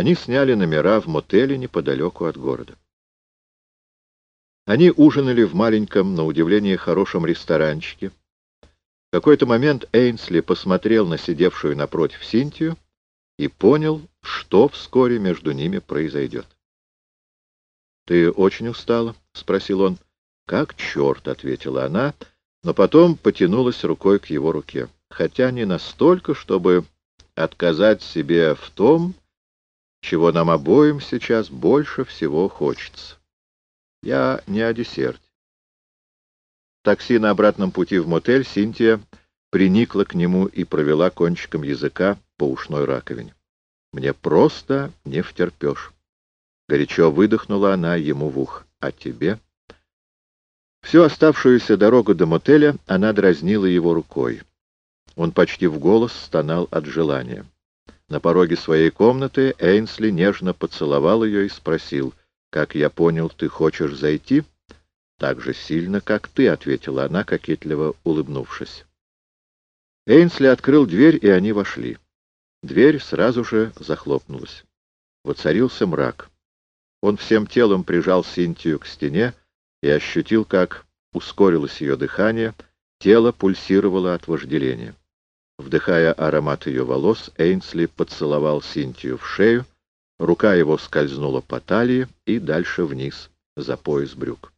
Они сняли номера в мотеле неподалеку от города. Они ужинали в маленьком, на удивление хорошем ресторанчике. В какой-то момент Эйнсли посмотрел на сидевшую напротив Синтию и понял, что вскоре между ними произойдет. «Ты очень устала?» — спросил он. «Как черт!» — ответила она, но потом потянулась рукой к его руке. Хотя не настолько, чтобы отказать себе в том, чего нам обоим сейчас больше всего хочется. Я не о десерте. такси на обратном пути в мотель Синтия приникла к нему и провела кончиком языка по ушной раковине. «Мне просто не втерпешь». Горячо выдохнула она ему в ух. «А тебе?» Всю оставшуюся дорогу до мотеля она дразнила его рукой. Он почти в голос стонал от желания. На пороге своей комнаты Эйнсли нежно поцеловал ее и спросил, «Как я понял, ты хочешь зайти?» «Так же сильно, как ты», — ответила она, кокетливо улыбнувшись. Эйнсли открыл дверь, и они вошли. Дверь сразу же захлопнулась. Воцарился мрак. Он всем телом прижал Синтию к стене и ощутил, как ускорилось ее дыхание, тело пульсировало от вожделения. Вдыхая аромат ее волос, Эйнсли поцеловал Синтию в шею, рука его скользнула по талии и дальше вниз, за пояс брюк.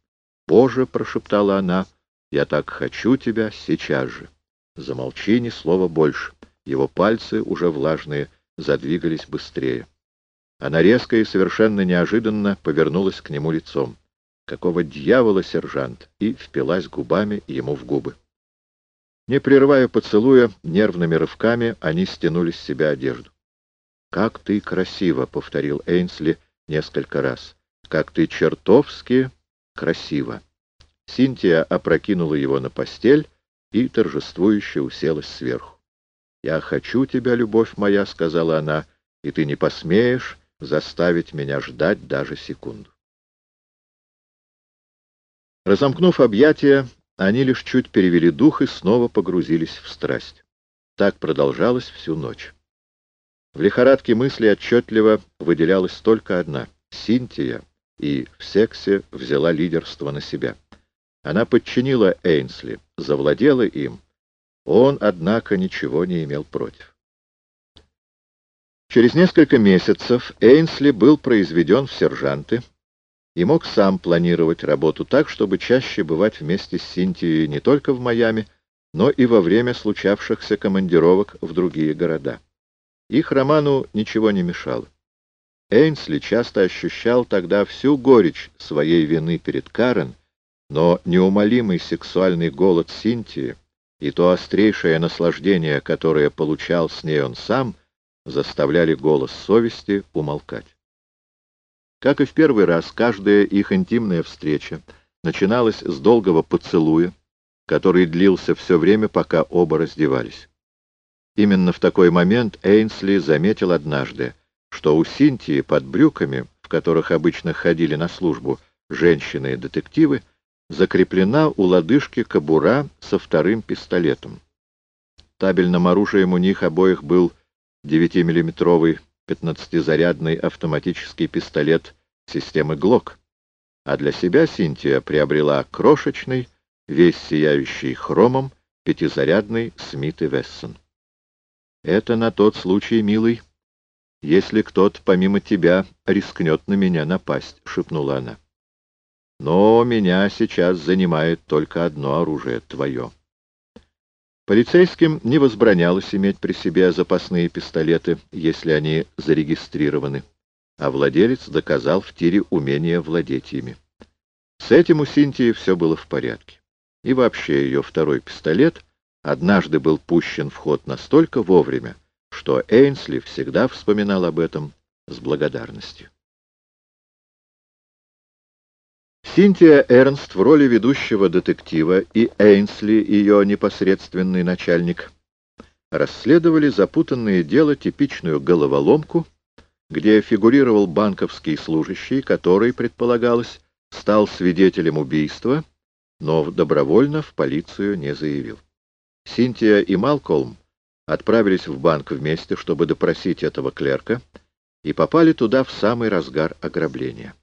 «Боже!» — прошептала она, — «я так хочу тебя сейчас же». Замолчи, ни слова больше. Его пальцы, уже влажные, задвигались быстрее. Она резко и совершенно неожиданно повернулась к нему лицом. «Какого дьявола, сержант?» и впилась губами ему в губы. Не прерывая поцелуя, нервными рывками они стянули с себя одежду. «Как ты красиво!» — повторил Эйнсли несколько раз. «Как ты чертовски красиво!» Синтия опрокинула его на постель и торжествующе уселась сверху. «Я хочу тебя, любовь моя», — сказала она, — «и ты не посмеешь заставить меня ждать даже секунду». Разомкнув объятия, они лишь чуть перевели дух и снова погрузились в страсть. Так продолжалось всю ночь. В лихорадке мысли отчетливо выделялась только одна — Синтия, и в сексе взяла лидерство на себя. Она подчинила Эйнсли, завладела им. Он, однако, ничего не имел против. Через несколько месяцев Эйнсли был произведен в сержанты, и мог сам планировать работу так, чтобы чаще бывать вместе с Синтией не только в Майами, но и во время случавшихся командировок в другие города. Их роману ничего не мешало. Эйнсли часто ощущал тогда всю горечь своей вины перед Карен, но неумолимый сексуальный голод Синтии и то острейшее наслаждение, которое получал с ней он сам, заставляли голос совести умолкать. Как и в первый раз, каждая их интимная встреча начиналась с долгого поцелуя, который длился все время, пока оба раздевались. Именно в такой момент Эйнсли заметил однажды, что у Синтии под брюками, в которых обычно ходили на службу женщины-детективы, закреплена у лодыжки кобура со вторым пистолетом. Табельным оружием у них обоих был 9-миллиметровый 15-зарядный автоматический пистолет системы ГЛОК, а для себя Синтия приобрела крошечный, весь сияющий хромом, пятизарядный Смит и Вессон. «Это на тот случай, милый, если кто-то помимо тебя рискнет на меня напасть», — шепнула она. «Но меня сейчас занимает только одно оружие — твое». Полицейским не возбранялось иметь при себе запасные пистолеты, если они зарегистрированы, а владелец доказал в тире умение владеть ими. С этим у Синтии все было в порядке. И вообще ее второй пистолет однажды был пущен в ход настолько вовремя, что Эйнсли всегда вспоминал об этом с благодарностью. Синтия Эрнст в роли ведущего детектива и Эйнсли, ее непосредственный начальник, расследовали запутанное дело, типичную головоломку, где фигурировал банковский служащий, который, предполагалось, стал свидетелем убийства, но добровольно в полицию не заявил. Синтия и Малкольм отправились в банк вместе, чтобы допросить этого клерка, и попали туда в самый разгар ограбления.